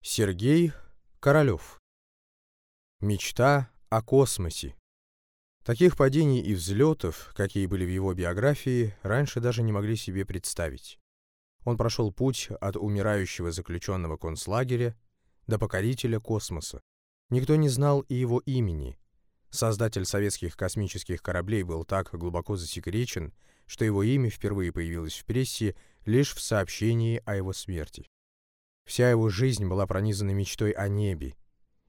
Сергей Королёв. Мечта о космосе. Таких падений и взлетов, какие были в его биографии, раньше даже не могли себе представить. Он прошел путь от умирающего заключенного концлагеря до покорителя космоса. Никто не знал и его имени. Создатель советских космических кораблей был так глубоко засекречен, что его имя впервые появилось в прессе лишь в сообщении о его смерти. Вся его жизнь была пронизана мечтой о небе,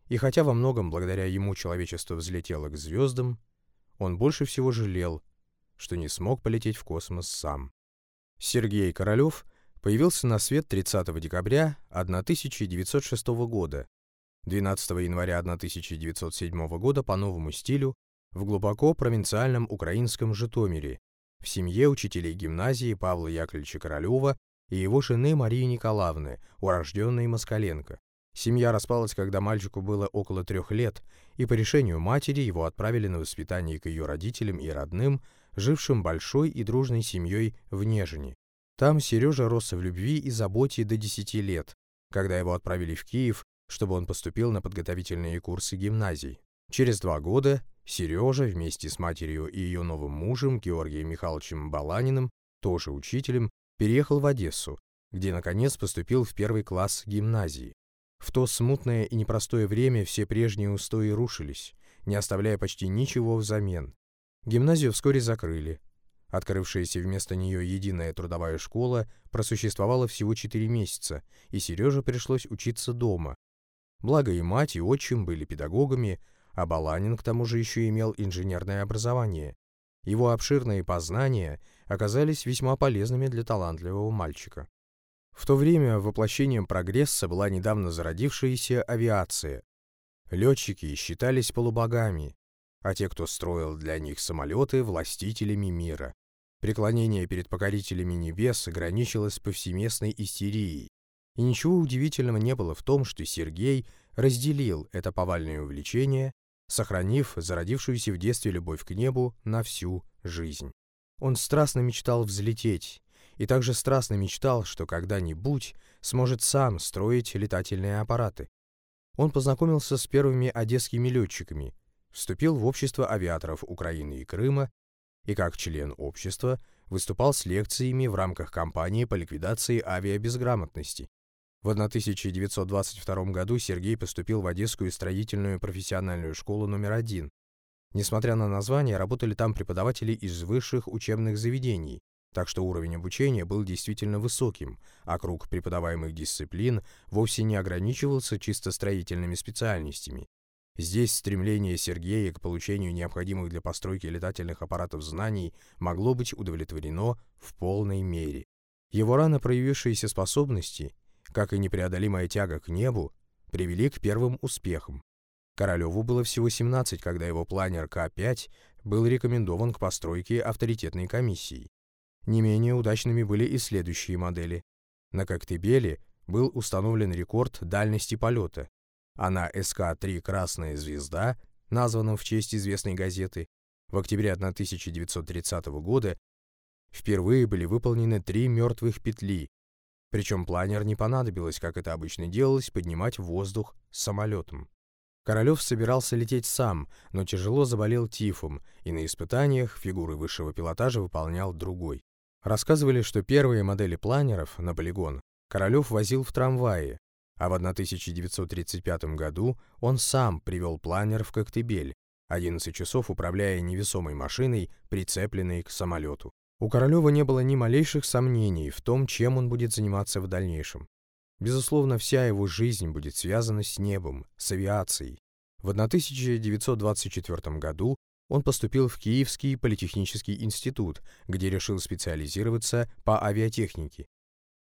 и хотя во многом благодаря ему человечество взлетело к звездам, он больше всего жалел, что не смог полететь в космос сам. Сергей Королёв появился на свет 30 декабря 1906 года, 12 января 1907 года по новому стилю в глубоко провинциальном украинском Житомире, в семье учителей гимназии Павла Яковлевича Королёва и его жены Марии Николаевны, урожденной Москаленко. Семья распалась, когда мальчику было около трех лет, и по решению матери его отправили на воспитание к ее родителям и родным, жившим большой и дружной семьей в Нежине. Там Сережа рос в любви и заботе до 10 лет, когда его отправили в Киев, чтобы он поступил на подготовительные курсы гимназий. Через два года Сережа вместе с матерью и ее новым мужем Георгием Михайловичем Баланиным, тоже учителем, переехал в Одессу, где, наконец, поступил в первый класс гимназии. В то смутное и непростое время все прежние устои рушились, не оставляя почти ничего взамен. Гимназию вскоре закрыли. Открывшаяся вместо нее единая трудовая школа просуществовала всего четыре месяца, и Сереже пришлось учиться дома. Благо и мать, и отчим были педагогами, а Баланин к тому же еще имел инженерное образование. Его обширные познания оказались весьма полезными для талантливого мальчика. В то время воплощением прогресса была недавно зародившаяся авиация. Летчики считались полубогами, а те, кто строил для них самолеты, властителями мира. Преклонение перед покорителями небес ограничилось повсеместной истерией, и ничего удивительного не было в том, что Сергей разделил это повальное увлечение, сохранив зародившуюся в детстве любовь к небу на всю жизнь. Он страстно мечтал взлететь, и также страстно мечтал, что когда-нибудь сможет сам строить летательные аппараты. Он познакомился с первыми одесскими летчиками, вступил в общество авиаторов Украины и Крыма и как член общества выступал с лекциями в рамках кампании по ликвидации авиабезграмотности. В 1922 году Сергей поступил в Одесскую строительную профессиональную школу номер один, Несмотря на название, работали там преподаватели из высших учебных заведений, так что уровень обучения был действительно высоким, а круг преподаваемых дисциплин вовсе не ограничивался чисто строительными специальностями. Здесь стремление Сергея к получению необходимых для постройки летательных аппаратов знаний могло быть удовлетворено в полной мере. Его рано проявившиеся способности, как и непреодолимая тяга к небу, привели к первым успехам. Королеву было всего 17, когда его планер К-5 был рекомендован к постройке авторитетной комиссии. Не менее удачными были и следующие модели. На Коктебеле был установлен рекорд дальности полета, а на СК-3 «Красная звезда», названном в честь известной газеты, в октябре 1930 года впервые были выполнены три мертвых петли, причем планер не понадобилось, как это обычно делалось, поднимать воздух самолетом. Королев собирался лететь сам, но тяжело заболел тифом, и на испытаниях фигуры высшего пилотажа выполнял другой. Рассказывали, что первые модели планеров на полигон Королев возил в трамвае, а в 1935 году он сам привел планер в Коктебель, 11 часов управляя невесомой машиной, прицепленной к самолету. У Королева не было ни малейших сомнений в том, чем он будет заниматься в дальнейшем. Безусловно, вся его жизнь будет связана с небом, с авиацией. В 1924 году он поступил в Киевский политехнический институт, где решил специализироваться по авиатехнике.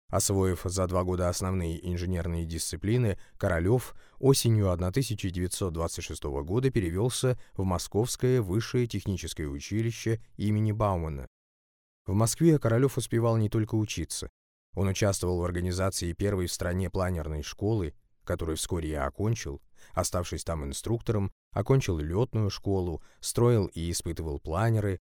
Освоив за два года основные инженерные дисциплины, Королёв осенью 1926 года перевелся в Московское высшее техническое училище имени Баумана. В Москве Королёв успевал не только учиться, он участвовал в организации первой в стране планерной школы, которую вскоре я окончил, оставшись там инструктором, окончил летную школу, строил и испытывал планеры,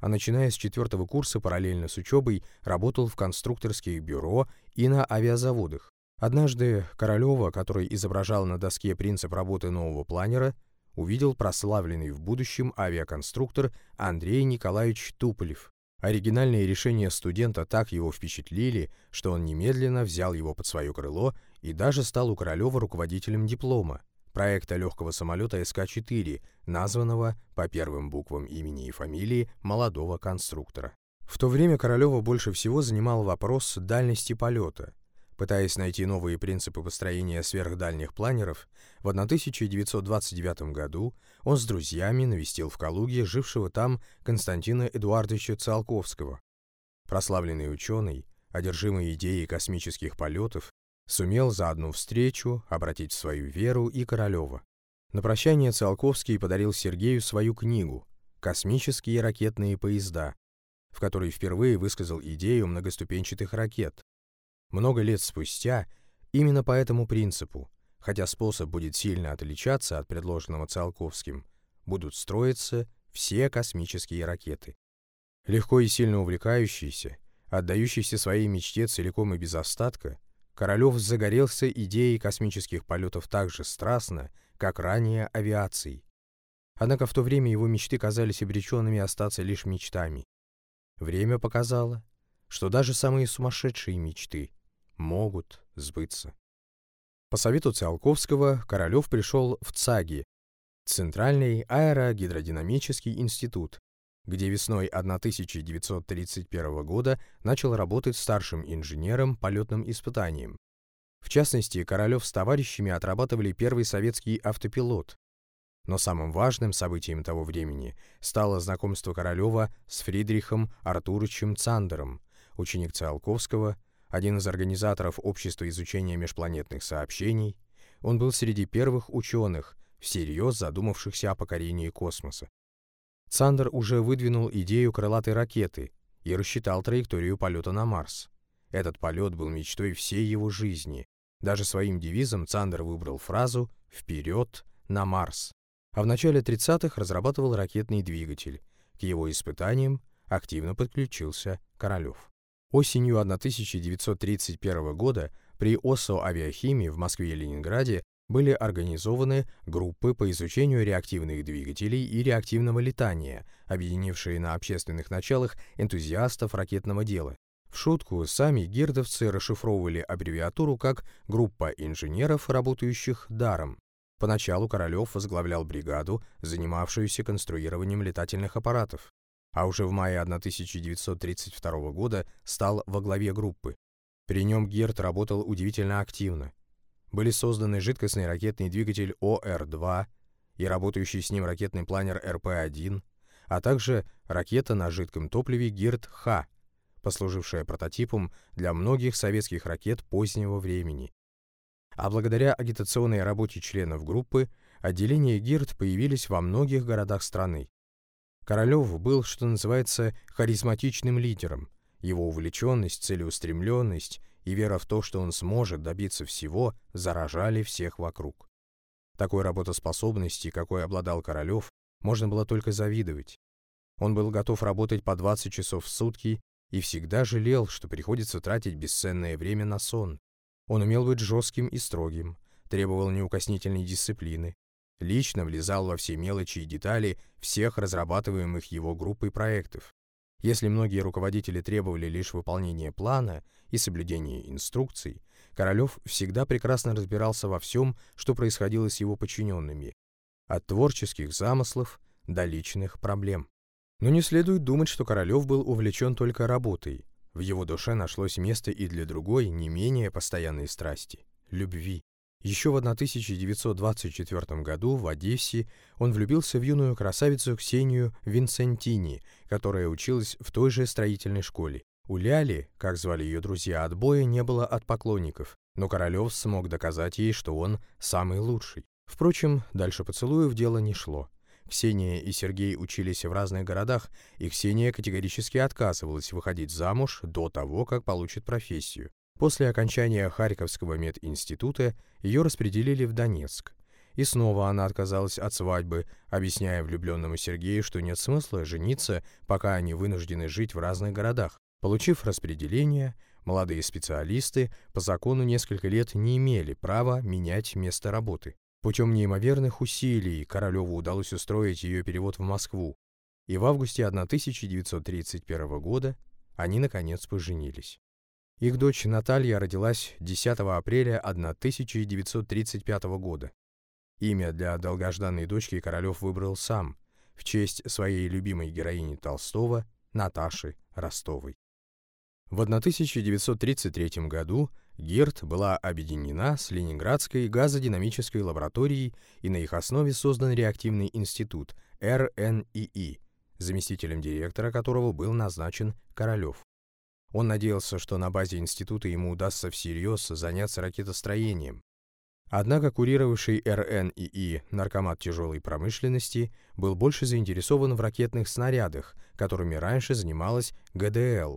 а начиная с четвертого курса параллельно с учебой работал в конструкторских бюро и на авиазаводах, Однажды Королева, который изображал на доске принцип работы нового планера, увидел прославленный в будущем авиаконструктор Андрей Николаевич Туполев. Оригинальные решения студента так его впечатлили, что он немедленно взял его под свое крыло и даже стал у Королева руководителем диплома, проекта легкого самолета СК-4, названного по первым буквам имени и фамилии молодого конструктора. В то время Королева больше всего занимал вопрос дальности полета – Пытаясь найти новые принципы построения сверхдальних планеров, в 1929 году он с друзьями навестил в Калуге жившего там Константина Эдуардовича Циолковского. Прославленный ученый, одержимый идеей космических полетов, сумел за одну встречу обратить в свою веру и Королева. На прощание Циолковский подарил Сергею свою книгу «Космические ракетные поезда», в которой впервые высказал идею многоступенчатых ракет, много лет спустя, именно по этому принципу, хотя способ будет сильно отличаться от предложенного Циолковским, будут строиться все космические ракеты. Легко и сильно увлекающийся, отдающийся своей мечте целиком и без остатка, Королев загорелся идеей космических полетов так же страстно, как ранее авиацией. Однако в то время его мечты казались обреченными остаться лишь мечтами. Время показало, что даже самые сумасшедшие мечты могут сбыться. По совету Циолковского Королев пришел в ЦАГИ, Центральный аэрогидродинамический институт, где весной 1931 года начал работать старшим инженером полетным испытанием. В частности, Королев с товарищами отрабатывали первый советский автопилот. Но самым важным событием того времени стало знакомство Королева с Фридрихом Артуровичем Цандером, ученик Циолковского, один из организаторов Общества изучения межпланетных сообщений, он был среди первых ученых, всерьез задумавшихся о покорении космоса. Цандер уже выдвинул идею крылатой ракеты и рассчитал траекторию полета на Марс. Этот полет был мечтой всей его жизни. Даже своим девизом Цандер выбрал фразу «Вперед на Марс». А в начале 30-х разрабатывал ракетный двигатель. К его испытаниям активно подключился Королев. Осенью 1931 года при ОСО авиахимии в Москве и Ленинграде были организованы группы по изучению реактивных двигателей и реактивного летания, объединившие на общественных началах энтузиастов ракетного дела. В шутку сами гирдовцы расшифровывали аббревиатуру как «группа инженеров, работающих даром». Поначалу Королев возглавлял бригаду, занимавшуюся конструированием летательных аппаратов а уже в мае 1932 года стал во главе группы. При нем Герт работал удивительно активно. Были созданы жидкостный ракетный двигатель ОР-2 и работающий с ним ракетный планер РП-1, а также ракета на жидком топливе Гирт-Х, послужившая прототипом для многих советских ракет позднего времени. А благодаря агитационной работе членов группы отделения ГИРТ появились во многих городах страны. Королев был, что называется, харизматичным лидером. Его увлеченность, целеустремленность и вера в то, что он сможет добиться всего, заражали всех вокруг. Такой работоспособности, какой обладал Королев, можно было только завидовать. Он был готов работать по 20 часов в сутки и всегда жалел, что приходится тратить бесценное время на сон. Он умел быть жестким и строгим, требовал неукоснительной дисциплины, лично влезал во все мелочи и детали всех разрабатываемых его группой проектов. Если многие руководители требовали лишь выполнения плана и соблюдения инструкций, Королев всегда прекрасно разбирался во всем, что происходило с его подчиненными, от творческих замыслов до личных проблем. Но не следует думать, что Королев был увлечен только работой. В его душе нашлось место и для другой, не менее постоянной страсти – любви. Еще в 1924 году в Одессе он влюбился в юную красавицу Ксению Винсентини, которая училась в той же строительной школе. У Ляли, как звали ее друзья, отбоя не было от поклонников, но Королев смог доказать ей, что он самый лучший. Впрочем, дальше поцелуев дело не шло. Ксения и Сергей учились в разных городах, и Ксения категорически отказывалась выходить замуж до того, как получит профессию. После окончания Харьковского мединститута ее распределили в Донецк. И снова она отказалась от свадьбы, объясняя влюбленному Сергею, что нет смысла жениться, пока они вынуждены жить в разных городах. Получив распределение, Молодые специалисты по закону несколько лет не имели права менять место работы. Путем неимоверных усилий Королеву удалось устроить ее перевод в Москву, и в августе 1931 года они, наконец, поженились. Их дочь Наталья родилась 10 апреля 1935 года. Имя для долгожданной дочки Королев выбрал сам, в честь своей любимой героини Толстого, Наташи Ростовой. В 1933 году ГИРТ была объединена с Ленинградской газодинамической лабораторией и на их основе создан реактивный институт РНИИ, заместителем директора которого был назначен Королев. Он надеялся, что на базе института ему удастся всерьез заняться ракетостроением. Однако курировавший РНИИ наркомат тяжелой промышленности был больше заинтересован в ракетных снарядах, которыми раньше занималась ГДЛ.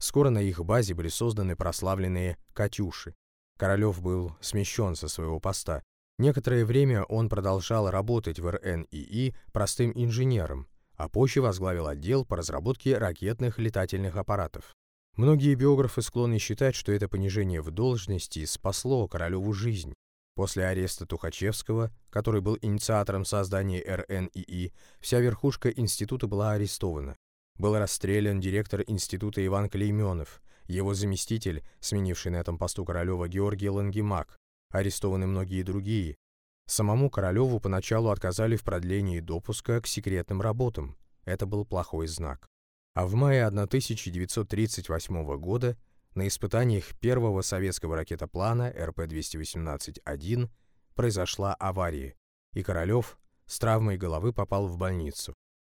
Скоро на их базе были созданы прославленные «Катюши». Королев был смещен со своего поста. Некоторое время он продолжал работать в РНИИ простым инженером, а позже возглавил отдел по разработке ракетных летательных аппаратов. Многие биографы склонны считать, что это понижение в должности спасло Королеву жизнь. После ареста Тухачевского, который был инициатором создания РНИИ, вся верхушка института была арестована. Был расстрелян директор института Иван Клейменов, его заместитель, сменивший на этом посту Королева Георгий Лангемак, арестованы многие другие, Самому Королеву поначалу отказали в продлении допуска к секретным работам. Это был плохой знак. А в мае 1938 года на испытаниях первого советского ракетоплана РП-218-1 произошла авария, и Королев с травмой головы попал в больницу.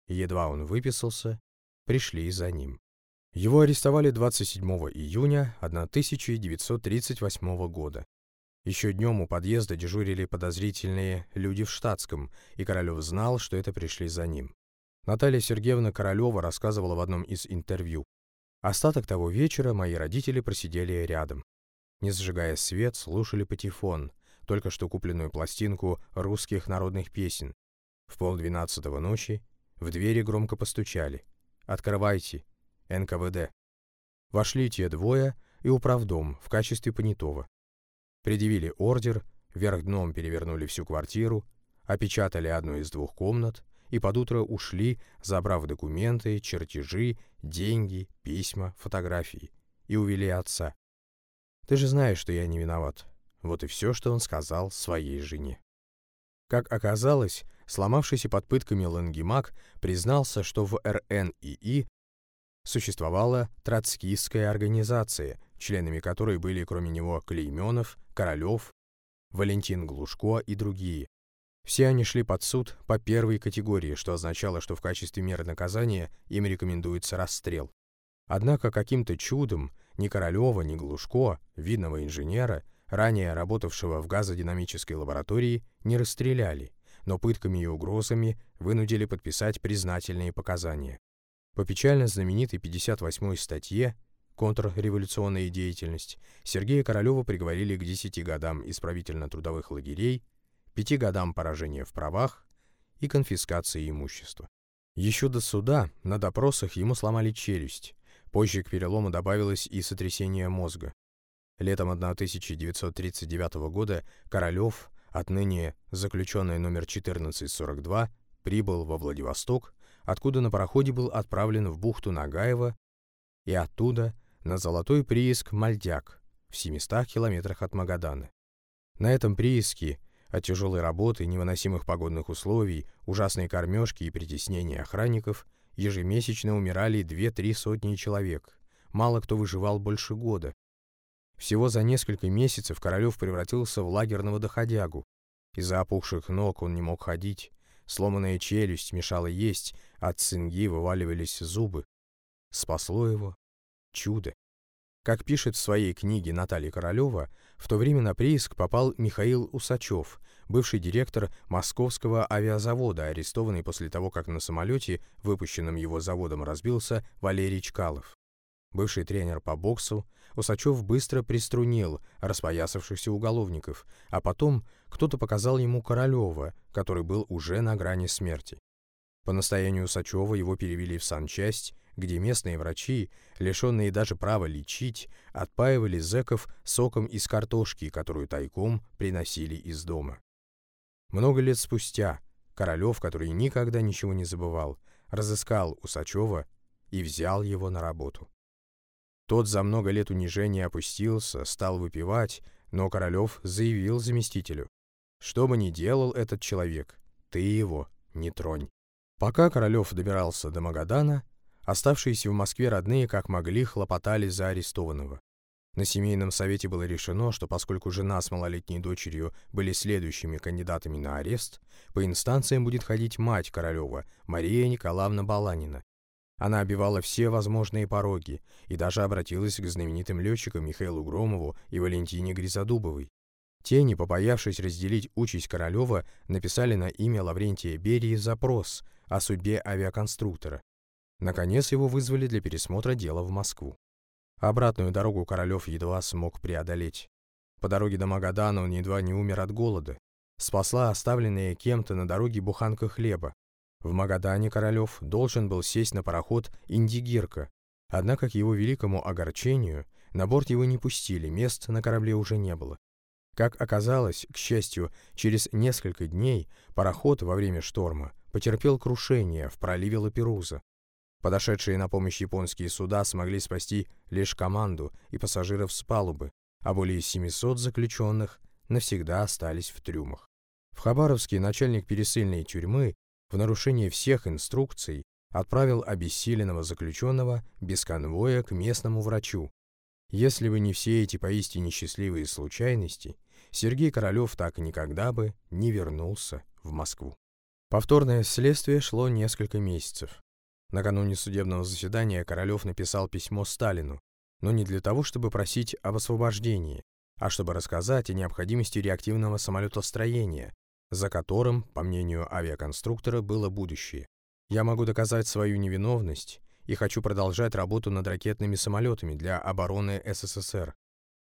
Едва он выписался, пришли за ним. Его арестовали 27 июня 1938 года. Еще днем у подъезда дежурили подозрительные люди в штатском, и Королев знал, что это пришли за ним. Наталья Сергеевна Королева рассказывала в одном из интервью. Остаток того вечера мои родители просидели рядом. Не зажигая свет, слушали патефон, только что купленную пластинку русских народных песен. В полдвенадцатого ночи в двери громко постучали. «Открывайте! НКВД!» Вошли те двое и управдом в качестве понятого. Предъявили ордер, вверх дном перевернули всю квартиру, опечатали одну из двух комнат и под утро ушли, забрав документы, чертежи, деньги, письма, фотографии, и увели отца. Ты же знаешь, что я не виноват. Вот и все, что он сказал своей жене. Как оказалось, сломавшийся под пытками Лангемак признался, что в РНИИ существовала троцкистская организация, членами которой были кроме него Клейменов, Королев, Валентин Глушко и другие. Все они шли под суд по первой категории, что означало, что в качестве меры наказания им рекомендуется расстрел. Однако каким-то чудом ни Королева, ни Глушко, видного инженера, ранее работавшего в газодинамической лаборатории, не расстреляли, но пытками и угрозами вынудили подписать признательные показания. По печально знаменитой 58-й статье контрреволюционная деятельность, Сергея Королева приговорили к 10 годам исправительно-трудовых лагерей, 5 годам поражения в правах и конфискации имущества. Еще до суда на допросах ему сломали челюсть, позже к перелому добавилось и сотрясение мозга. Летом 1939 года Королев, отныне заключенный номер 1442, прибыл во Владивосток, откуда на пароходе был отправлен в бухту Нагаева и оттуда на золотой прииск Мальдяк в 700 километрах от Магадана. На этом прииске от тяжелой работы, невыносимых погодных условий, ужасной кормежки и притеснения охранников ежемесячно умирали 2-3 сотни человек. Мало кто выживал больше года. Всего за несколько месяцев Королев превратился в лагерного доходягу. Из-за опухших ног он не мог ходить, сломанная челюсть мешала есть, от цинги вываливались зубы. Спасло его чудо. Как пишет в своей книге Наталья Королева, в то время на прииск попал Михаил Усачев, бывший директор Московского авиазавода, арестованный после того, как на самолете, выпущенном его заводом, разбился Валерий Чкалов. Бывший тренер по боксу, Усачев быстро приструнил распоясавшихся уголовников, а потом кто-то показал ему Королева, который был уже на грани смерти. По настоянию Усачева его перевели в санчасть, где местные врачи, лишенные даже права лечить, отпаивали зэков соком из картошки, которую тайком приносили из дома. Много лет спустя Королев, который никогда ничего не забывал, разыскал Усачева и взял его на работу. Тот за много лет унижения опустился, стал выпивать, но Королев заявил заместителю, «Что бы ни делал этот человек, ты его не тронь». Пока Королев добирался до Магадана, оставшиеся в Москве родные как могли хлопотали за арестованного. На семейном совете было решено, что поскольку жена с малолетней дочерью были следующими кандидатами на арест, по инстанциям будет ходить мать Королева, Мария Николаевна Баланина. Она обивала все возможные пороги и даже обратилась к знаменитым летчикам Михаилу Громову и Валентине Гризодубовой. Те, не побоявшись разделить участь Королева, написали на имя Лаврентия Берии запрос о судьбе авиаконструктора. Наконец его вызвали для пересмотра дела в Москву. Обратную дорогу Королев едва смог преодолеть. По дороге до Магадана он едва не умер от голода. Спасла оставленная кем-то на дороге буханка хлеба. В Магадане Королев должен был сесть на пароход «Индигирка», однако к его великому огорчению на борт его не пустили, мест на корабле уже не было. Как оказалось, к счастью, через несколько дней пароход во время шторма потерпел крушение в проливе Лаперуза. Подошедшие на помощь японские суда смогли спасти лишь команду и пассажиров с палубы, а более 700 заключенных навсегда остались в трюмах. В Хабаровске начальник пересыльной тюрьмы в нарушение всех инструкций отправил обессиленного заключенного без конвоя к местному врачу. Если бы не все эти поистине счастливые случайности, Сергей Королев так никогда бы не вернулся в Москву. Повторное следствие шло несколько месяцев. Накануне судебного заседания Королев написал письмо Сталину, но не для того, чтобы просить об освобождении, а чтобы рассказать о необходимости реактивного самолетостроения, за которым, по мнению авиаконструктора, было будущее. «Я могу доказать свою невиновность и хочу продолжать работу над ракетными самолетами для обороны СССР».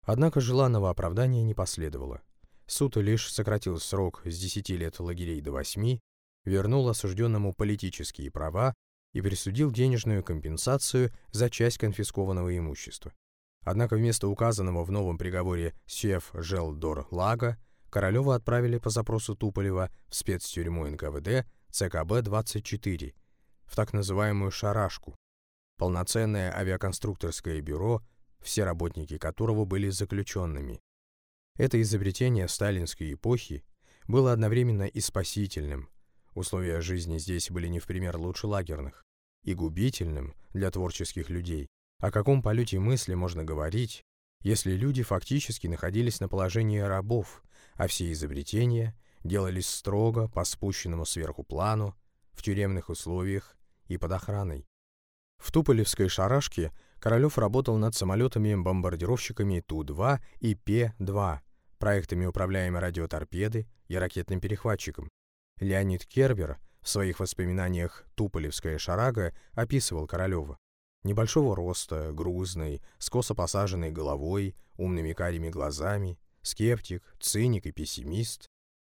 Однако желанного оправдания не последовало. Суд лишь сократил срок с 10 лет лагерей до 8, вернул осужденному политические права и присудил денежную компенсацию за часть конфискованного имущества. Однако вместо указанного в новом приговоре Сев Желдор Лага Королева отправили по запросу Туполева в спецтюрьму НКВД ЦКБ-24, в так называемую «шарашку», полноценное авиаконструкторское бюро, все работники которого были заключенными. Это изобретение сталинской эпохи было одновременно и спасительным, Условия жизни здесь были не в пример лучше лагерных. И губительным для творческих людей. О каком полете мысли можно говорить, если люди фактически находились на положении рабов, а все изобретения делались строго по спущенному сверху плану, в тюремных условиях и под охраной. В Туполевской шарашке Королев работал над самолетами-бомбардировщиками Ту-2 и П-2, проектами управляемой радиоторпеды и ракетным перехватчиком, Леонид Кербер в своих воспоминаниях «Туполевская шарага» описывал Королева. Небольшого роста, грузный, с косо посаженной головой, умными карими глазами, скептик, циник и пессимист,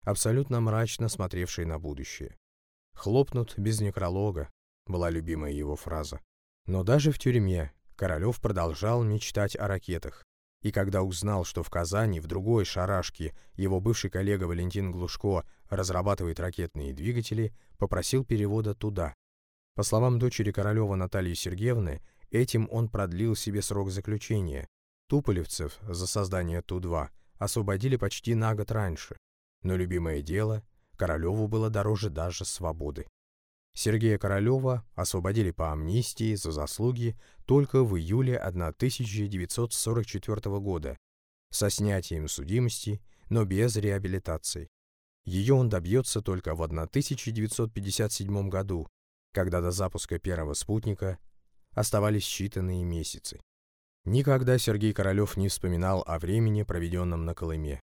абсолютно мрачно смотревший на будущее. «Хлопнут без некролога» была любимая его фраза. Но даже в тюрьме Королев продолжал мечтать о ракетах, и когда узнал, что в Казани, в другой шарашке, его бывший коллега Валентин Глушко разрабатывает ракетные двигатели, попросил перевода туда. По словам дочери Королева Натальи Сергеевны, этим он продлил себе срок заключения. Туполевцев за создание Ту-2 освободили почти на год раньше, но любимое дело Королеву было дороже даже свободы. Сергея Королева освободили по амнистии за заслуги только в июле 1944 года со снятием судимости, но без реабилитации. Ее он добьется только в 1957 году, когда до запуска первого спутника оставались считанные месяцы. Никогда Сергей Королев не вспоминал о времени, проведенном на Колыме.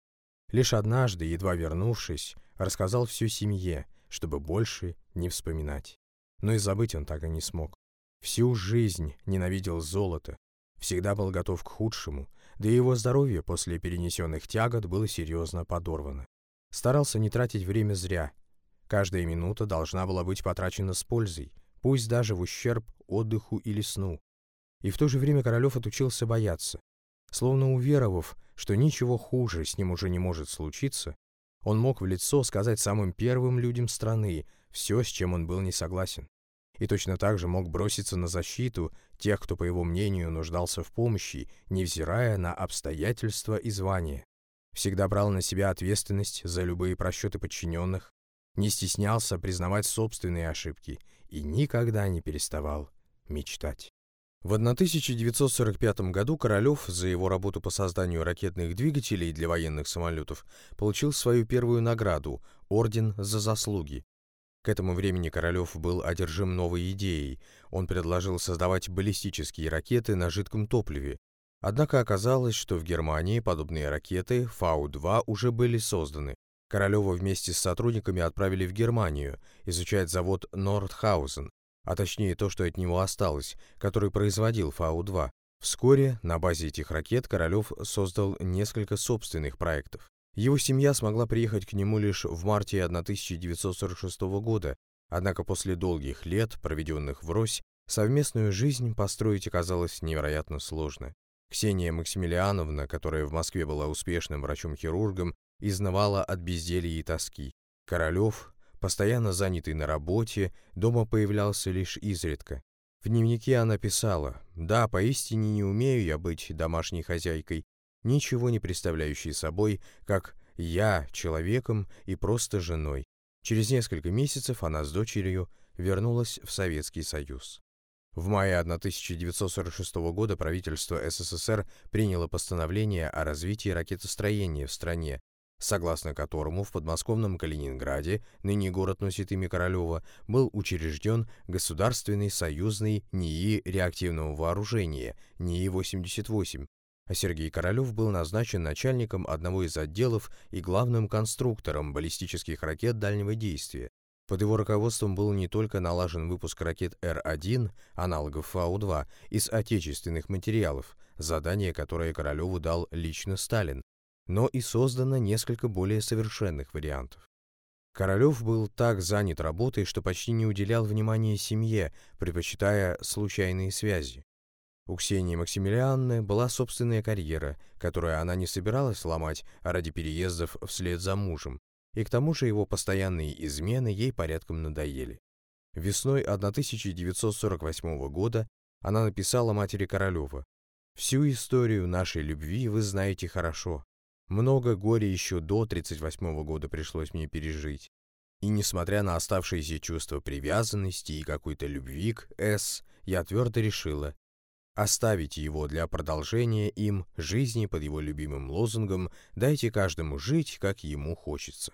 Лишь однажды, едва вернувшись, рассказал всю семье, чтобы больше не вспоминать. Но и забыть он так и не смог. Всю жизнь ненавидел золото, всегда был готов к худшему, да и его здоровье после перенесенных тягот было серьезно подорвано. Старался не тратить время зря. Каждая минута должна была быть потрачена с пользой, пусть даже в ущерб отдыху или сну. И в то же время Королев отучился бояться. Словно уверовав, что ничего хуже с ним уже не может случиться, он мог в лицо сказать самым первым людям страны все, с чем он был не согласен. И точно так же мог броситься на защиту тех, кто, по его мнению, нуждался в помощи, невзирая на обстоятельства и звания. Всегда брал на себя ответственность за любые просчеты подчиненных, не стеснялся признавать собственные ошибки и никогда не переставал мечтать. В 1945 году Королев за его работу по созданию ракетных двигателей для военных самолетов получил свою первую награду – Орден за заслуги. К этому времени Королев был одержим новой идеей. Он предложил создавать баллистические ракеты на жидком топливе. Однако оказалось, что в Германии подобные ракеты Фау-2 уже были созданы. Королева вместе с сотрудниками отправили в Германию изучать завод Нордхаузен, а точнее то, что от него осталось, который производил Фау-2. Вскоре на базе этих ракет Королев создал несколько собственных проектов. Его семья смогла приехать к нему лишь в марте 1946 года, однако после долгих лет, проведенных в Рось, совместную жизнь построить оказалось невероятно сложно. Ксения Максимилиановна, которая в Москве была успешным врачом-хирургом, изнывала от безделья и тоски. Королев, Постоянно занятый на работе, дома появлялся лишь изредка. В дневнике она писала, «Да, поистине не умею я быть домашней хозяйкой, ничего не представляющей собой, как я человеком и просто женой». Через несколько месяцев она с дочерью вернулась в Советский Союз. В мае 1946 года правительство СССР приняло постановление о развитии ракетостроения в стране, согласно которому в подмосковном Калининграде, ныне город носит имя Королева, был учрежден Государственный союзный НИИ реактивного вооружения, НИИ-88, а Сергей Королев был назначен начальником одного из отделов и главным конструктором баллистических ракет дальнего действия. Под его руководством был не только налажен выпуск ракет Р-1, аналогов Фау-2, из отечественных материалов, задание, которое Королеву дал лично Сталин, но и создано несколько более совершенных вариантов. Королев был так занят работой, что почти не уделял внимания семье, предпочитая случайные связи. У Ксении Максимилианны была собственная карьера, которую она не собиралась ломать ради переездов вслед за мужем, и к тому же его постоянные измены ей порядком надоели. Весной 1948 года она написала матери Королева «Всю историю нашей любви вы знаете хорошо. Много горя еще до 38 года пришлось мне пережить. И несмотря на оставшиеся чувства привязанности и какой-то любви к С, я твердо решила оставить его для продолжения им жизни под его любимым лозунгом «Дайте каждому жить, как ему хочется».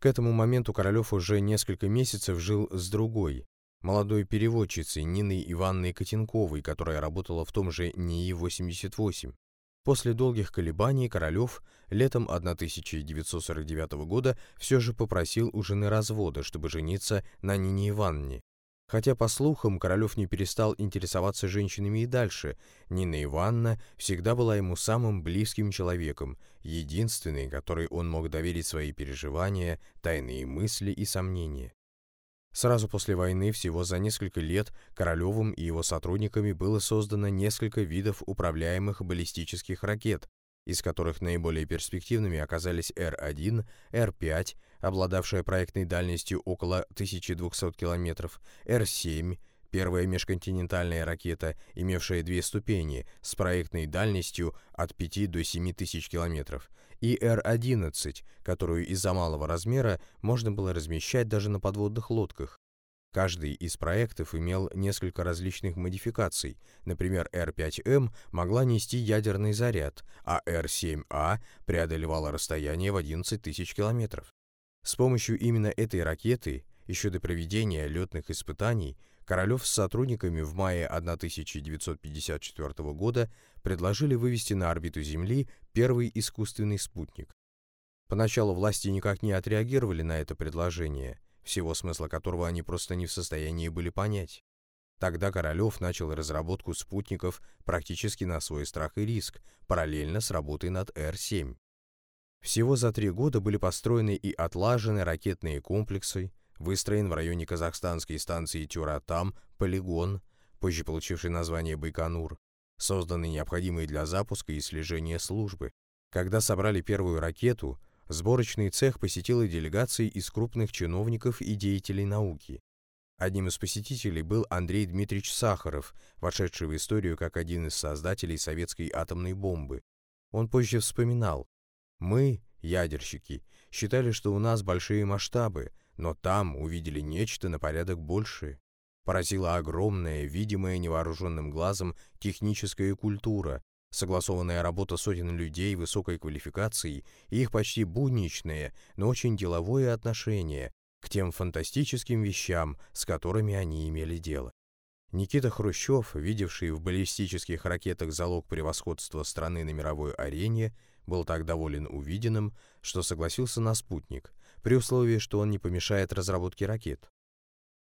К этому моменту Королев уже несколько месяцев жил с другой, молодой переводчицей Ниной Ивановной Котенковой, которая работала в том же НИИ-88. После долгих колебаний Королев летом 1949 года все же попросил у жены развода, чтобы жениться на Нине Ивановне. Хотя, по слухам, Королев не перестал интересоваться женщинами и дальше, Нина Ивановна всегда была ему самым близким человеком, единственной, которой он мог доверить свои переживания, тайные мысли и сомнения. Сразу после войны, всего за несколько лет, Королевым и его сотрудниками было создано несколько видов управляемых баллистических ракет, из которых наиболее перспективными оказались Р-1, Р-5, обладавшая проектной дальностью около 1200 км, Р-7, первая межконтинентальная ракета, имевшая две ступени, с проектной дальностью от 5 до 7 тысяч километров, и Р-11, которую из-за малого размера можно было размещать даже на подводных лодках. Каждый из проектов имел несколько различных модификаций. Например, Р-5М могла нести ядерный заряд, а Р-7А преодолевала расстояние в 11 тысяч километров. С помощью именно этой ракеты, еще до проведения летных испытаний, Королев с сотрудниками в мае 1954 года предложили вывести на орбиту Земли первый искусственный спутник. Поначалу власти никак не отреагировали на это предложение, всего смысла которого они просто не в состоянии были понять. Тогда Королев начал разработку спутников практически на свой страх и риск, параллельно с работой над Р-7. Всего за три года были построены и отлажены ракетные комплексы, выстроен в районе казахстанской станции Тюратам полигон, позже получивший название Байконур, созданный необходимой для запуска и слежения службы. Когда собрали первую ракету, сборочный цех посетила делегации из крупных чиновников и деятелей науки. Одним из посетителей был Андрей Дмитриевич Сахаров, вошедший в историю как один из создателей советской атомной бомбы. Он позже вспоминал, «Мы, ядерщики, считали, что у нас большие масштабы, но там увидели нечто на порядок большее. Поразила огромная, видимая невооруженным глазом техническая культура, согласованная работа сотен людей высокой квалификации и их почти будничное, но очень деловое отношение к тем фантастическим вещам, с которыми они имели дело. Никита Хрущев, видевший в баллистических ракетах залог превосходства страны на мировой арене, был так доволен увиденным, что согласился на спутник, при условии, что он не помешает разработке ракет.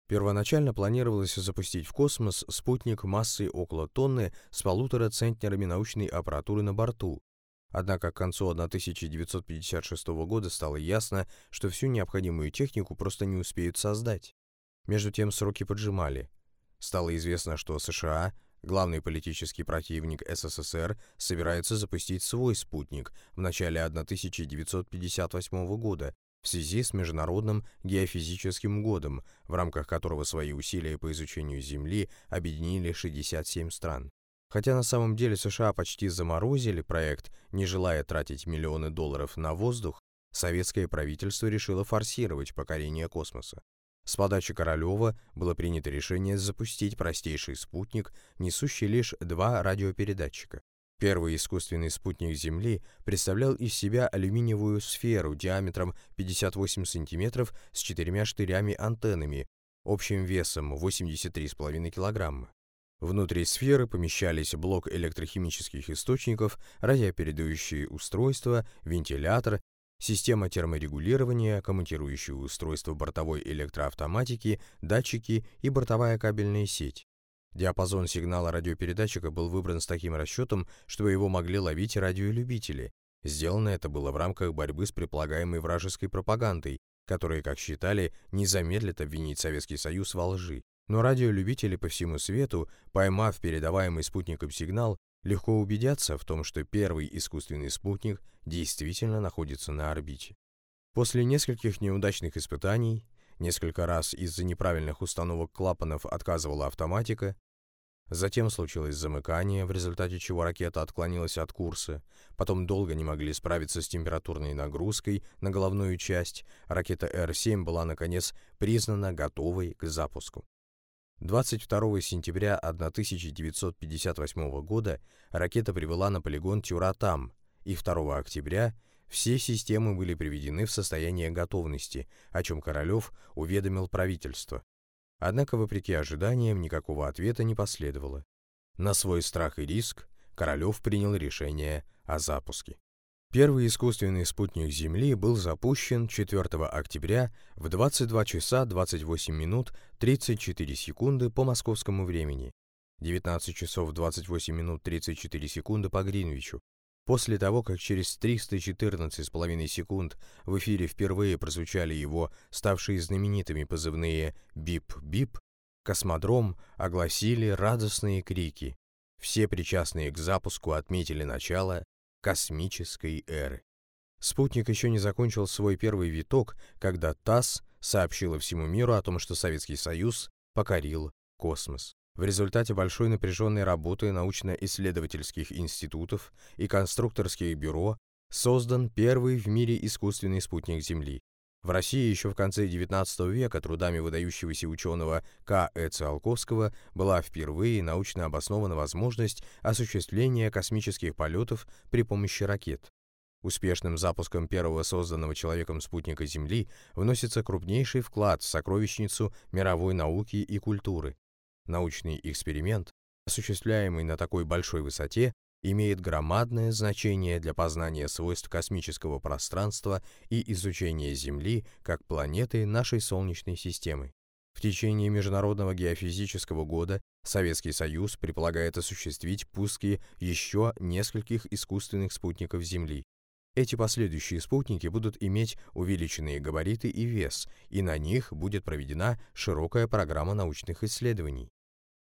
Первоначально планировалось запустить в космос спутник массой около тонны с полутора центнерами научной аппаратуры на борту. Однако к концу 1956 года стало ясно, что всю необходимую технику просто не успеют создать. Между тем сроки поджимали. Стало известно, что США, главный политический противник СССР, собирается запустить свой спутник в начале 1958 года, в связи с Международным геофизическим годом, в рамках которого свои усилия по изучению Земли объединили 67 стран. Хотя на самом деле США почти заморозили проект, не желая тратить миллионы долларов на воздух, советское правительство решило форсировать покорение космоса. С подачи Королева было принято решение запустить простейший спутник, несущий лишь два радиопередатчика. Первый искусственный спутник Земли представлял из себя алюминиевую сферу диаметром 58 см с четырьмя штырями-антеннами, общим весом 83,5 кг. Внутри сферы помещались блок электрохимических источников, радиопередающие устройства, вентилятор, система терморегулирования, коммутирующее устройство бортовой электроавтоматики, датчики и бортовая кабельная сеть. Диапазон сигнала радиопередатчика был выбран с таким расчетом, чтобы его могли ловить радиолюбители. Сделано это было в рамках борьбы с предполагаемой вражеской пропагандой, которые, как считали, не замедлят обвинить Советский Союз во лжи. Но радиолюбители по всему свету, поймав передаваемый спутником сигнал, легко убедятся в том, что первый искусственный спутник действительно находится на орбите. После нескольких неудачных испытаний, несколько раз из-за неправильных установок клапанов отказывала автоматика, Затем случилось замыкание, в результате чего ракета отклонилась от курса. Потом долго не могли справиться с температурной нагрузкой на головную часть. Ракета Р-7 была, наконец, признана готовой к запуску. 22 сентября 1958 года ракета привела на полигон Тюратам, и 2 октября все системы были приведены в состояние готовности, о чем Королев уведомил правительство. Однако, вопреки ожиданиям, никакого ответа не последовало. На свой страх и риск Королев принял решение о запуске. Первый искусственный спутник Земли был запущен 4 октября в 22 часа 28 минут 34 секунды по московскому времени, 19 часов 28 минут 34 секунды по Гринвичу, После того, как через 314,5 секунд в эфире впервые прозвучали его ставшие знаменитыми позывные «бип-бип», космодром огласили радостные крики. Все причастные к запуску отметили начало космической эры. Спутник еще не закончил свой первый виток, когда ТАСС сообщила всему миру о том, что Советский Союз покорил космос. В результате большой напряженной работы научно-исследовательских институтов и конструкторских бюро создан первый в мире искусственный спутник Земли. В России еще в конце XIX века трудами выдающегося ученого К. Э. Циолковского была впервые научно обоснована возможность осуществления космических полетов при помощи ракет. Успешным запуском первого созданного человеком спутника Земли вносится крупнейший вклад в сокровищницу мировой науки и культуры. Научный эксперимент, осуществляемый на такой большой высоте, имеет громадное значение для познания свойств космического пространства и изучения Земли как планеты нашей Солнечной системы. В течение Международного геофизического года Советский Союз предполагает осуществить пуски еще нескольких искусственных спутников Земли. Эти последующие спутники будут иметь увеличенные габариты и вес, и на них будет проведена широкая программа научных исследований.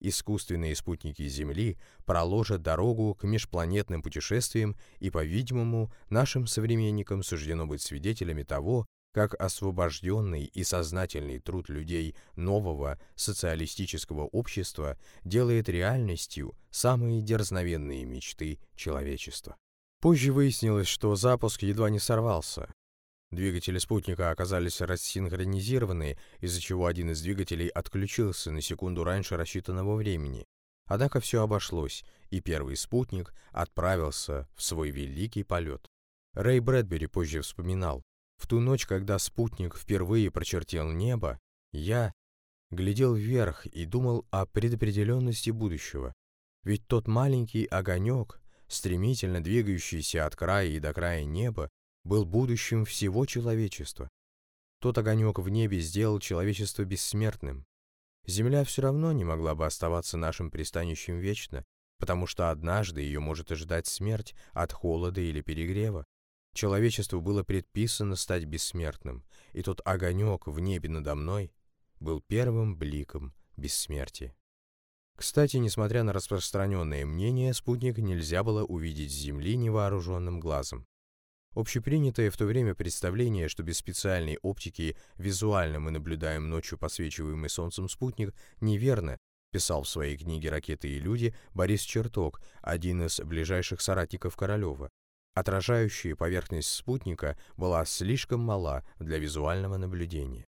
Искусственные спутники Земли проложат дорогу к межпланетным путешествиям, и, по-видимому, нашим современникам суждено быть свидетелями того, как освобожденный и сознательный труд людей нового социалистического общества делает реальностью самые дерзновенные мечты человечества. Позже выяснилось, что запуск едва не сорвался. Двигатели спутника оказались рассинхронизированы, из-за чего один из двигателей отключился на секунду раньше рассчитанного времени. Однако все обошлось, и первый спутник отправился в свой великий полет. Рэй Брэдбери позже вспоминал, в ту ночь, когда спутник впервые прочертил небо, я глядел вверх и думал о предопределенности будущего. Ведь тот маленький огонек, стремительно двигающийся от края и до края неба, был будущим всего человечества. Тот огонек в небе сделал человечество бессмертным. Земля все равно не могла бы оставаться нашим пристанищем вечно, потому что однажды ее может ожидать смерть от холода или перегрева. Человечеству было предписано стать бессмертным, и тот огонек в небе надо мной был первым бликом бессмертия. Кстати, несмотря на распространенное мнение, спутник нельзя было увидеть с Земли невооруженным глазом. Общепринятое в то время представление, что без специальной оптики визуально мы наблюдаем ночью посвечиваемый солнцем спутник, неверно, писал в своей книге «Ракеты и люди» Борис Черток, один из ближайших соратников Королева. Отражающая поверхность спутника была слишком мала для визуального наблюдения.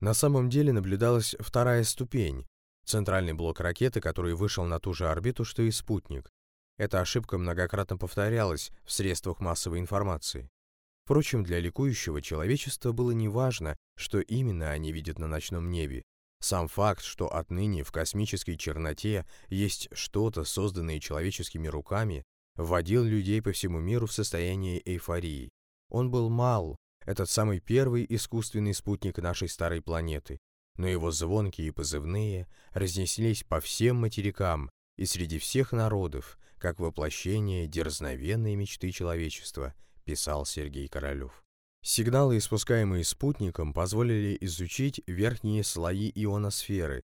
На самом деле наблюдалась вторая ступень, центральный блок ракеты, который вышел на ту же орбиту, что и спутник. Эта ошибка многократно повторялась в средствах массовой информации. Впрочем, для ликующего человечества было неважно, что именно они видят на ночном небе. Сам факт, что отныне в космической черноте есть что-то, созданное человеческими руками, вводил людей по всему миру в состояние эйфории. Он был мал, этот самый первый искусственный спутник нашей старой планеты, но его звонкие позывные разнеслись по всем материкам и среди всех народов, как воплощение дерзновенной мечты человечества, писал Сергей Королёв. Сигналы, испускаемые спутником, позволили изучить верхние слои ионосферы,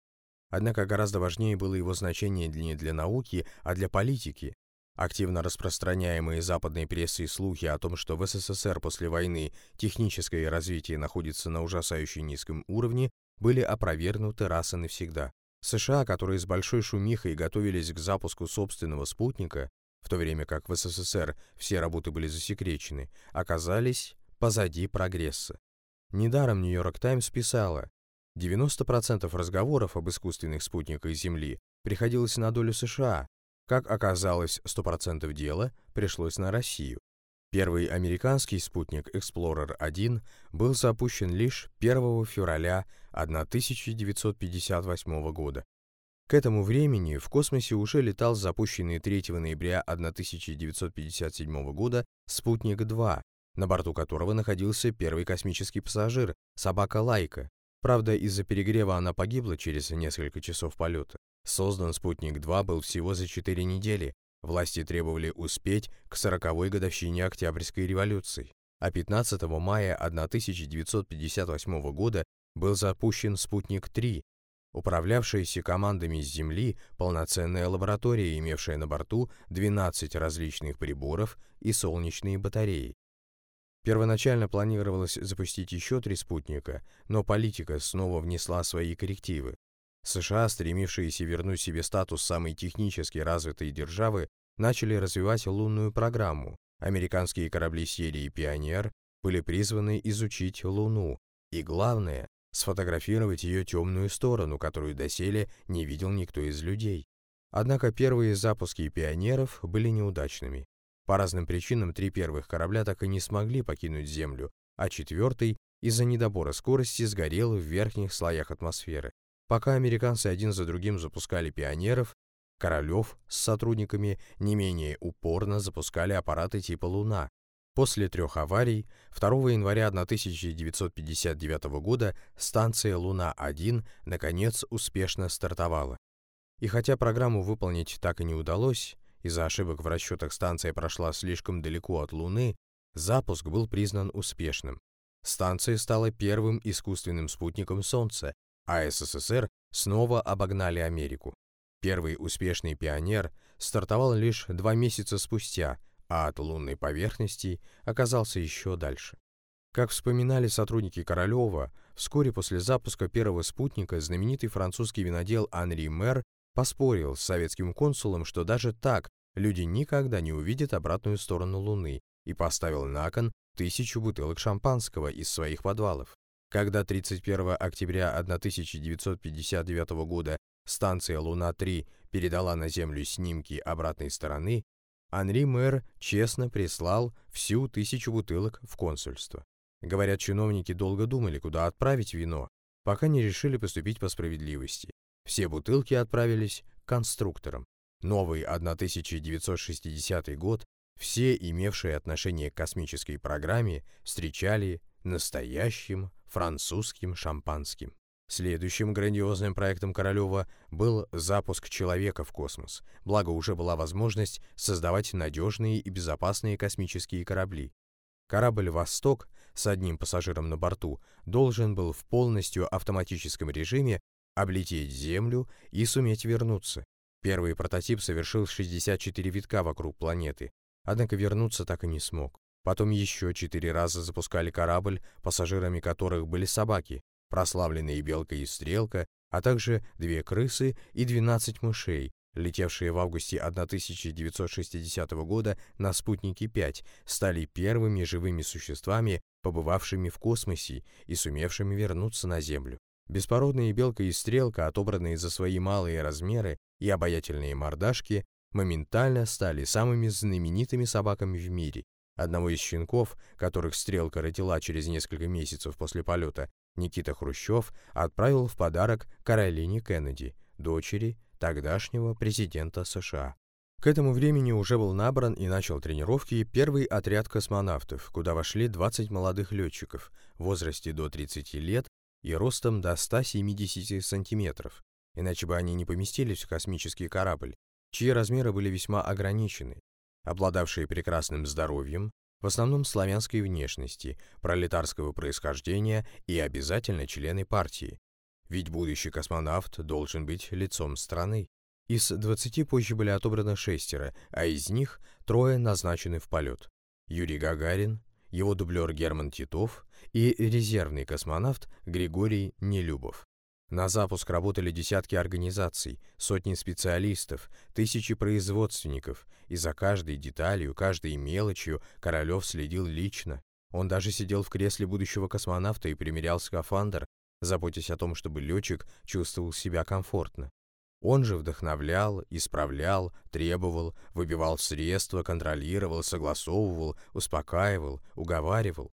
однако гораздо важнее было его значение не для науки, а для политики, Активно распространяемые западной прессой слухи о том, что в СССР после войны техническое развитие находится на ужасающе низком уровне, были опровергнуты раз и навсегда. США, которые с большой шумихой готовились к запуску собственного спутника, в то время как в СССР все работы были засекречены, оказались позади прогресса. Недаром Нью-Йорк Таймс писала, 90% разговоров об искусственных спутниках Земли приходилось на долю США, как оказалось, 100% дела пришлось на Россию. Первый американский спутник Explorer-1 был запущен лишь 1 февраля 1958 года. К этому времени в космосе уже летал запущенный 3 ноября 1957 года «Спутник-2», на борту которого находился первый космический пассажир, собака Лайка. Правда, из-за перегрева она погибла через несколько часов полета. Создан «Спутник-2» был всего за 4 недели. Власти требовали успеть к 40-й годовщине Октябрьской революции. А 15 мая 1958 года был запущен «Спутник-3», управлявшаяся командами с Земли полноценная лаборатория, имевшая на борту 12 различных приборов и солнечные батареи. Первоначально планировалось запустить еще три спутника, но политика снова внесла свои коррективы. США, стремившиеся вернуть себе статус самой технически развитой державы, начали развивать лунную программу. Американские корабли серии «Пионер» были призваны изучить Луну и, главное, сфотографировать ее темную сторону, которую доселе не видел никто из людей. Однако первые запуски «Пионеров» были неудачными. По разным причинам три первых корабля так и не смогли покинуть Землю, а четвертый из-за недобора скорости сгорел в верхних слоях атмосферы. Пока американцы один за другим запускали пионеров, Королев с сотрудниками не менее упорно запускали аппараты типа «Луна». После трех аварий 2 января 1959 года станция «Луна-1» наконец успешно стартовала. И хотя программу выполнить так и не удалось, из-за ошибок в расчетах станция прошла слишком далеко от Луны, Запуск был признан успешным. Станция стала первым искусственным спутником Солнца, а СССР снова обогнали Америку. Первый успешный пионер стартовал лишь два месяца спустя, а от лунной поверхности оказался еще дальше. Как вспоминали сотрудники Королева, вскоре после запуска первого спутника знаменитый французский винодел Анри Мэр поспорил с советским консулом, что даже так люди никогда не увидят обратную сторону Луны, и поставил на кон тысячу бутылок шампанского из своих подвалов. Когда 31 октября 1959 года станция «Луна-3» передала на Землю снимки обратной стороны, Анри Мэр честно прислал всю тысячу бутылок в консульство. Говорят, чиновники долго думали, куда отправить вино, пока не решили поступить по справедливости. Все бутылки отправились к конструкторам. Новый 1960 год все, имевшие отношение к космической программе, встречали настоящим французским шампанским. Следующим грандиозным проектом Королева был запуск человека в космос, благо уже была возможность создавать надежные и безопасные космические корабли. Корабль «Восток» с одним пассажиром на борту должен был в полностью автоматическом режиме облететь Землю и суметь вернуться. Первый прототип совершил 64 витка вокруг планеты, однако вернуться так и не смог. Потом еще четыре раза запускали корабль, пассажирами которых были собаки, прославленные Белка и Стрелка, а также две крысы и 12 мышей, летевшие в августе 1960 года на спутнике 5, стали первыми живыми существами, побывавшими в космосе и сумевшими вернуться на Землю. Беспородные Белка и Стрелка, отобранные за свои малые размеры и обаятельные мордашки, моментально стали самыми знаменитыми собаками в мире. Одного из щенков, которых Стрелка родила через несколько месяцев после полета, Никита Хрущев отправил в подарок Каролине Кеннеди, дочери тогдашнего президента США. К этому времени уже был набран и начал тренировки первый отряд космонавтов, куда вошли 20 молодых летчиков в возрасте до 30 лет и ростом до 170 сантиметров, иначе бы они не поместились в космический корабль, чьи размеры были весьма ограничены, обладавшие прекрасным здоровьем, в основном славянской внешности, пролетарского происхождения и обязательно члены партии. Ведь будущий космонавт должен быть лицом страны. Из 20 позже были отобраны шестеро, а из них трое назначены в полет. Юрий Гагарин, его дублер Герман Титов и резервный космонавт Григорий Нелюбов. На запуск работали десятки организаций, сотни специалистов, тысячи производственников, и за каждой деталью, каждой мелочью Королёв следил лично. Он даже сидел в кресле будущего космонавта и примерял скафандр, заботясь о том, чтобы летчик чувствовал себя комфортно. Он же вдохновлял, исправлял, требовал, выбивал средства, контролировал, согласовывал, успокаивал, уговаривал.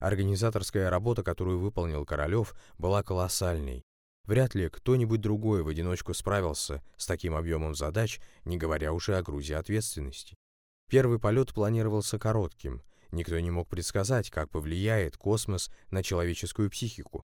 Организаторская работа, которую выполнил Королёв, была колоссальной. Вряд ли кто-нибудь другой в одиночку справился с таким объемом задач, не говоря уже о грузе ответственности. Первый полет планировался коротким. Никто не мог предсказать, как повлияет космос на человеческую психику.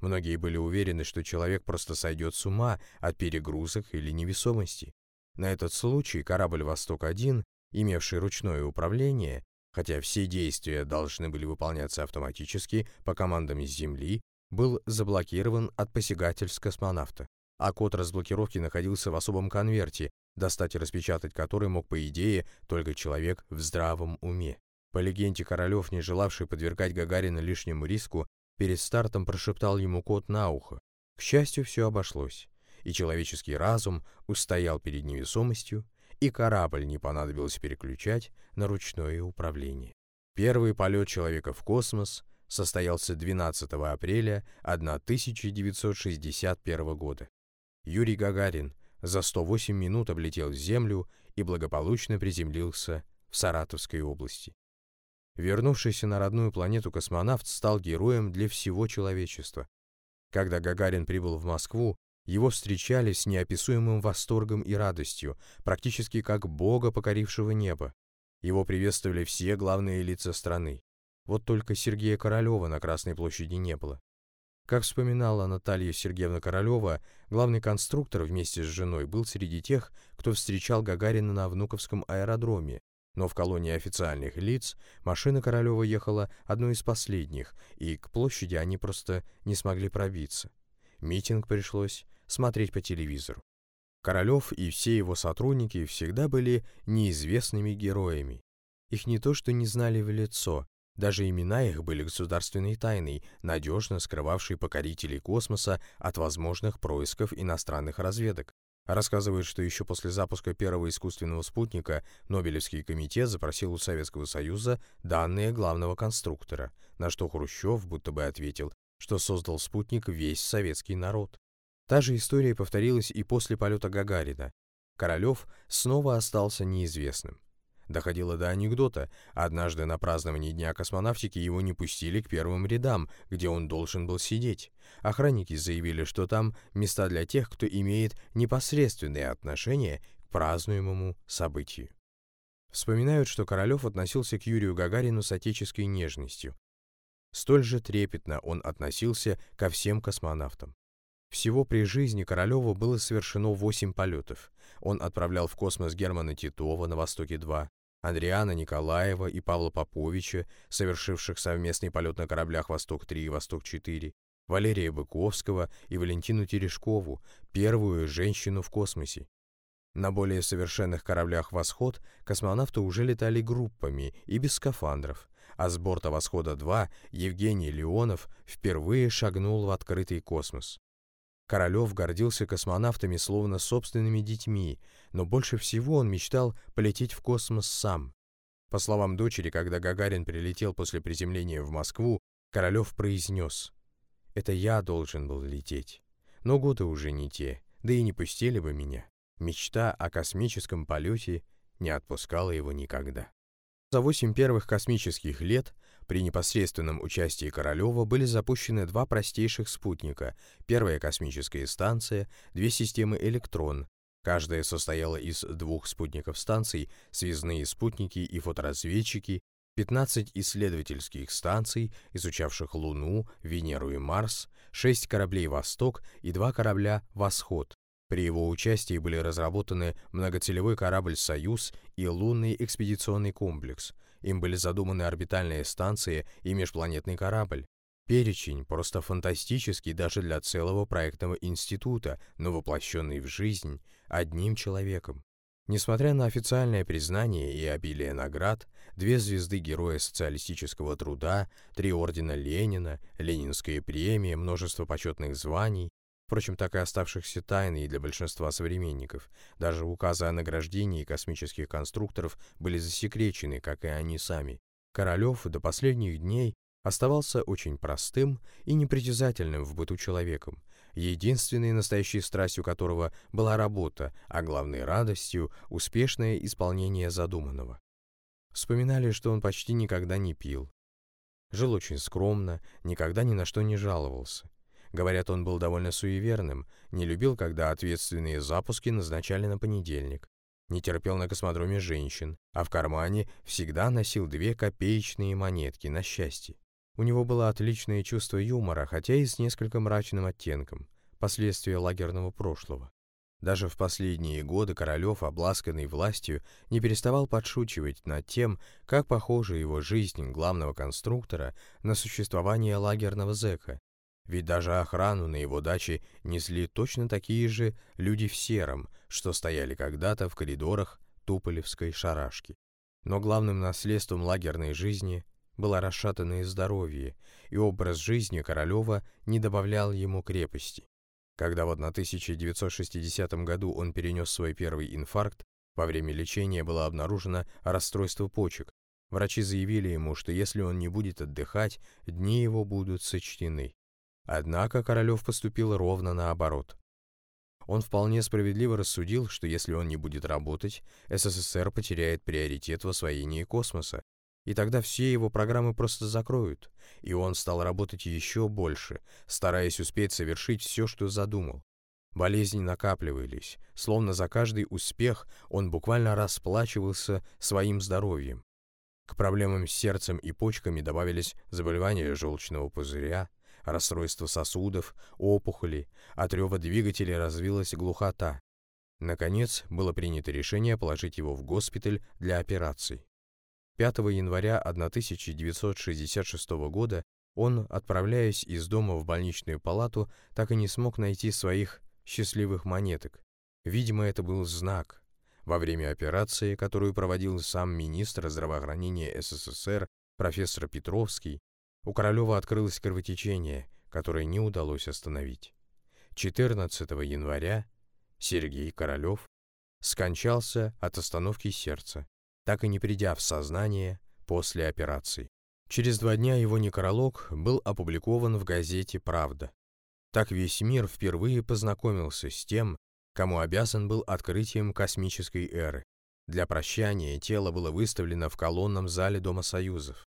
Многие были уверены, что человек просто сойдет с ума от перегрузок или невесомости. На этот случай корабль «Восток-1», имевший ручное управление, хотя все действия должны были выполняться автоматически по командам из Земли, был заблокирован от посягательств космонавта, а код разблокировки находился в особом конверте, достать и распечатать который мог, по идее, только человек в здравом уме. По легенде Королев, не желавший подвергать Гагарина лишнему риску, перед стартом прошептал ему код на ухо. К счастью, все обошлось, и человеческий разум устоял перед невесомостью, и корабль не понадобилось переключать на ручное управление. Первый полет человека в космос состоялся 12 апреля 1961 года. Юрий Гагарин за 108 минут облетел Землю и благополучно приземлился в Саратовской области. Вернувшийся на родную планету космонавт стал героем для всего человечества. Когда Гагарин прибыл в Москву, его встречали с неописуемым восторгом и радостью, практически как бога, покорившего небо. Его приветствовали все главные лица страны. Вот только Сергея Королева на Красной площади не было. Как вспоминала Наталья Сергеевна Королева, главный конструктор вместе с женой был среди тех, кто встречал Гагарина на Внуковском аэродроме, Но в колонии официальных лиц машина Королева ехала одной из последних, и к площади они просто не смогли пробиться. Митинг пришлось смотреть по телевизору. Королев и все его сотрудники всегда были неизвестными героями. Их не то что не знали в лицо, даже имена их были государственной тайной, надежно скрывавшей покорителей космоса от возможных происков иностранных разведок. Рассказывают, что еще после запуска первого искусственного спутника Нобелевский комитет запросил у Советского Союза данные главного конструктора, на что Хрущев будто бы ответил, что создал спутник весь советский народ. Та же история повторилась и после полета Гагарина. Королев снова остался неизвестным. Доходило до анекдота. Однажды на праздновании Дня космонавтики его не пустили к первым рядам, где он должен был сидеть. Охранники заявили, что там места для тех, кто имеет непосредственное отношение к празднуемому событию. Вспоминают, что Королев относился к Юрию Гагарину с отеческой нежностью. Столь же трепетно он относился ко всем космонавтам. Всего при жизни Королева было совершено 8 полетов. Он отправлял в космос Германа Титова на Востоке-2, Андриана Николаева и Павла Поповича, совершивших совместный полет на кораблях «Восток-3» и «Восток-4», Валерия Быковского и Валентину Терешкову, первую женщину в космосе. На более совершенных кораблях «Восход» космонавты уже летали группами и без скафандров, а с борта «Восхода-2» Евгений Леонов впервые шагнул в открытый космос. Королев гордился космонавтами словно собственными детьми, но больше всего он мечтал полететь в космос сам. По словам дочери, когда Гагарин прилетел после приземления в Москву, Королев произнес «Это я должен был лететь. Но годы уже не те, да и не пустили бы меня. Мечта о космическом полете не отпускала его никогда». За восемь первых космических лет при непосредственном участии Королева были запущены два простейших спутника, первая космическая станция, две системы «Электрон». Каждая состояла из двух спутников станций, связные спутники и фоторазведчики, 15 исследовательских станций, изучавших Луну, Венеру и Марс, 6 кораблей «Восток» и два корабля «Восход». При его участии были разработаны многоцелевой корабль «Союз» и лунный экспедиционный комплекс – им были задуманы орбитальные станции и межпланетный корабль. Перечень просто фантастический даже для целого проектного института, но воплощенный в жизнь одним человеком. Несмотря на официальное признание и обилие наград, две звезды Героя социалистического труда, три ордена Ленина, Ленинская премия, множество почетных званий, впрочем, так и оставшихся тайной для большинства современников. Даже указы о награждении космических конструкторов были засекречены, как и они сами. Королев до последних дней оставался очень простым и непритязательным в быту человеком, единственной настоящей страстью которого была работа, а главной радостью – успешное исполнение задуманного. Вспоминали, что он почти никогда не пил. Жил очень скромно, никогда ни на что не жаловался. Говорят, он был довольно суеверным, не любил, когда ответственные запуски назначали на понедельник, не терпел на космодроме женщин, а в кармане всегда носил две копеечные монетки на счастье. У него было отличное чувство юмора, хотя и с несколько мрачным оттенком, последствия лагерного прошлого. Даже в последние годы Королев, обласканный властью, не переставал подшучивать над тем, как похожа его жизнь главного конструктора на существование лагерного зэка, ведь даже охрану на его даче несли точно такие же люди в сером, что стояли когда-то в коридорах Туполевской шарашки. Но главным наследством лагерной жизни было расшатанное здоровье, и образ жизни Королева не добавлял ему крепости. Когда вот на 1960 году он перенес свой первый инфаркт, во время лечения было обнаружено расстройство почек. Врачи заявили ему, что если он не будет отдыхать, дни его будут сочтены. Однако Королев поступил ровно наоборот. Он вполне справедливо рассудил, что если он не будет работать, СССР потеряет приоритет в освоении космоса, и тогда все его программы просто закроют, и он стал работать еще больше, стараясь успеть совершить все, что задумал. Болезни накапливались, словно за каждый успех он буквально расплачивался своим здоровьем. К проблемам с сердцем и почками добавились заболевания желчного пузыря, расстройство сосудов, опухоли, от рева двигателя развилась глухота. Наконец, было принято решение положить его в госпиталь для операций. 5 января 1966 года он, отправляясь из дома в больничную палату, так и не смог найти своих счастливых монеток. Видимо, это был знак. Во время операции, которую проводил сам министр здравоохранения СССР профессор Петровский, у Королева открылось кровотечение, которое не удалось остановить. 14 января Сергей Королев скончался от остановки сердца, так и не придя в сознание после операции. Через два дня его некролог был опубликован в газете «Правда». Так весь мир впервые познакомился с тем, кому обязан был открытием космической эры. Для прощания тело было выставлено в колонном зале Дома Союзов.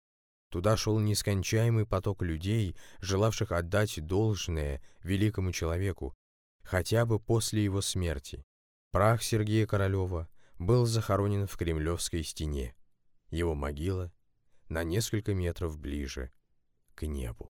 Туда шел нескончаемый поток людей, желавших отдать должное великому человеку, хотя бы после его смерти. Прах Сергея Королева был захоронен в Кремлевской стене. Его могила на несколько метров ближе к небу.